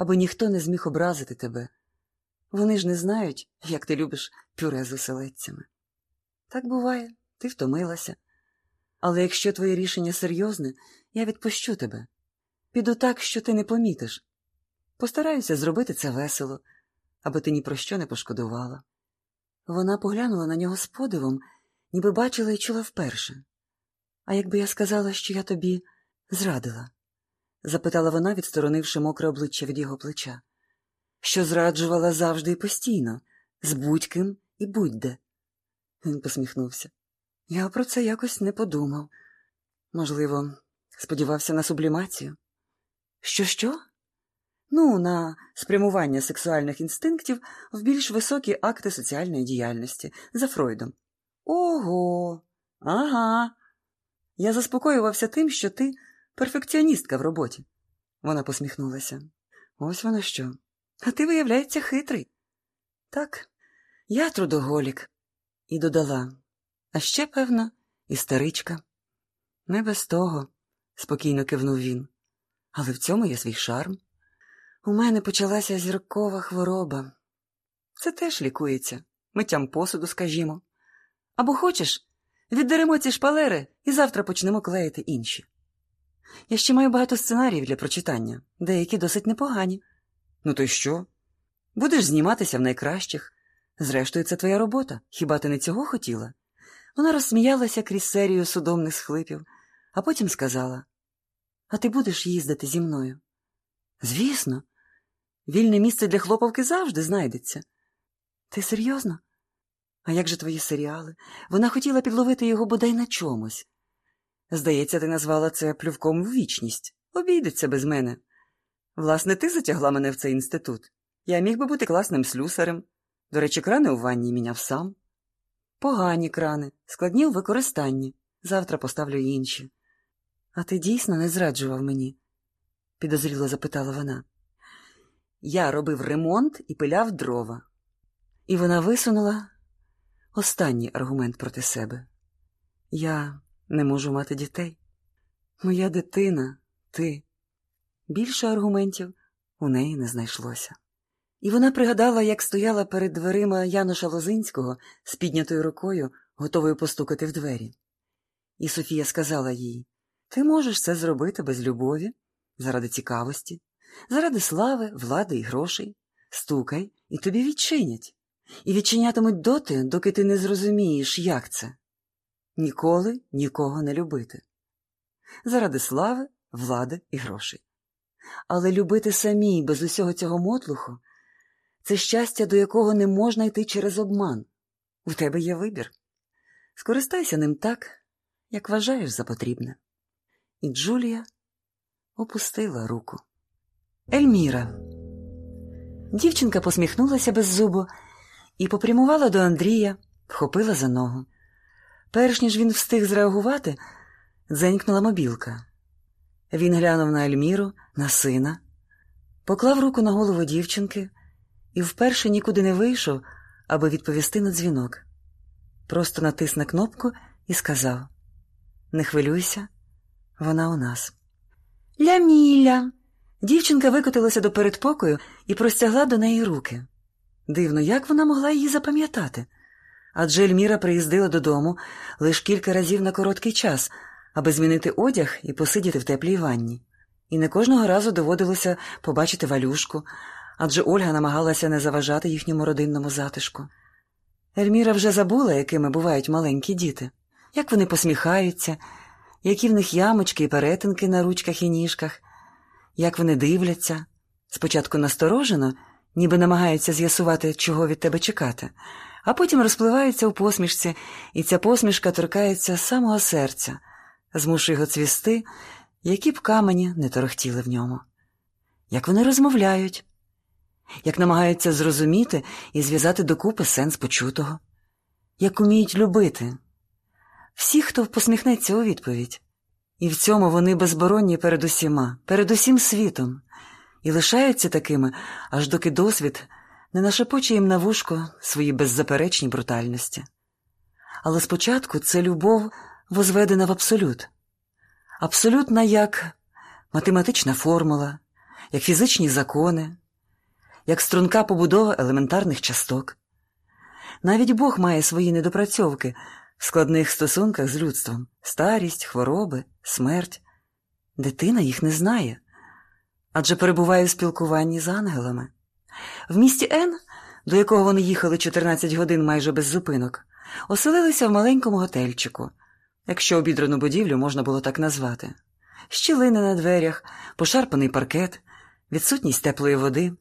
аби ніхто не зміг образити тебе. Вони ж не знають, як ти любиш пюре з оселедцями. Так буває, ти втомилася. Але якщо твоє рішення серйозне, я відпущу тебе. Піду так, що ти не помітиш. Постараюся зробити це весело, аби ти ні про що не пошкодувала. Вона поглянула на нього з подивом, ніби бачила і чула вперше. А якби я сказала, що я тобі зрадила? Запитала вона, відсторонивши мокре обличчя від його плеча. Що зраджувала завжди і постійно, з будь-ким і будь-де. Він посміхнувся. Я про це якось не подумав. Можливо, сподівався на сублімацію. Що, що? Ну, на спрямування сексуальних інстинктів в більш високі акти соціальної діяльності за Фройдом. Ого, ага. Я заспокоювався тим, що ти перфекціоністка в роботі. Вона посміхнулася. Ось воно що. А ти, виявляється, хитрий. Так, я трудоголік. І додала. А ще, певно, істеричка. Не без того, спокійно кивнув він. Але в цьому є свій шарм. У мене почалася зіркова хвороба. Це теж лікується, миттям посуду, скажімо. Або хочеш, віддеремо ці шпалери і завтра почнемо клеїти інші. Я ще маю багато сценаріїв для прочитання, деякі досить непогані. Ну то й що? Будеш зніматися в найкращих. Зрештою, це твоя робота. Хіба ти не цього хотіла? Вона розсміялася крізь серію судомних схлипів, а потім сказала: А ти будеш їздити зі мною? Звісно, вільне місце для хлопавки завжди знайдеться. Ти серйозно? А як же твої серіали? Вона хотіла підловити його бодай на чомусь. Здається, ти назвала це плювком в вічність. Обійдеться без мене. Власне, ти затягла мене в цей інститут. Я міг би бути класним слюсарем. До речі, крани у ванні міняв сам. Погані крани, складні у використанні. Завтра поставлю інші. А ти дійсно не зраджував мені? підозріло запитала вона. Я робив ремонт і пиляв дрова. І вона висунула останній аргумент проти себе. Я не можу мати дітей. Моя дитина, ти. Більше аргументів у неї не знайшлося. І вона пригадала, як стояла перед дверима Януша Лозинського з піднятою рукою, готовою постукати в двері. І Софія сказала їй: Ти можеш це зробити без любові, заради цікавості, заради слави, влади і грошей. Стукай, і тобі відчинять. І відчинятимуть доти, доки ти не зрозумієш, як це ніколи нікого не любити. Заради слави, влади і грошей. Але любити самій без усього цього мотлуху це щастя, до якого не можна йти через обман. У тебе є вибір. Скористайся ним так, як вважаєш за потрібне. І Джулія опустила руку. Ельміра. Дівчинка посміхнулася без зубу і попрямувала до Андрія, вхопила за ногу. Перш ніж він встиг зреагувати, дзенькнула мобілка. Він глянув на Ельміру, на сина, поклав руку на голову дівчинки і вперше нікуди не вийшов, аби відповісти на дзвінок. Просто натис на кнопку і сказав: Не хвилюйся, вона у нас. Ляміля. Дівчинка викотилася до передпокою і простягла до неї руки. Дивно, як вона могла її запам'ятати? Адже Ельміра приїздила додому лише кілька разів на короткий час, аби змінити одяг і посидіти в теплій ванні. І не кожного разу доводилося побачити валюшку, адже Ольга намагалася не заважати їхньому родинному затишку. Ельміра вже забула, якими бувають маленькі діти, як вони посміхаються, які в них ямочки і перетинки на ручках і ніжках, як вони дивляться, спочатку насторожено, ніби намагаються з'ясувати, чого від тебе чекати, а потім розпливаються у посмішці, і ця посмішка торкається самого серця, змушує його цвісти, які б камені не торохтіли в ньому. Як вони розмовляють, як намагаються зрозуміти і зв'язати докупи сенс почутого, як уміють любити. Всі, хто посміхнеться у відповідь. І в цьому вони безборонні перед усіма, перед усім світом, і лишаються такими, аж доки досвід не нашепоче їм на вушко свої беззаперечні брутальності. Але спочатку це любов возведена в абсолют, абсолютна як математична формула, як фізичні закони, як струнка побудова елементарних часток. Навіть Бог має свої недопрацьовки в складних стосунках з людством старість, хвороби, смерть. Дитина їх не знає адже перебуває в спілкуванні з ангелами. В місті Н, до якого вони їхали 14 годин майже без зупинок, оселилися в маленькому готельчику, якщо обідрану будівлю можна було так назвати. Щілини на дверях, пошарпаний паркет, відсутність теплої води.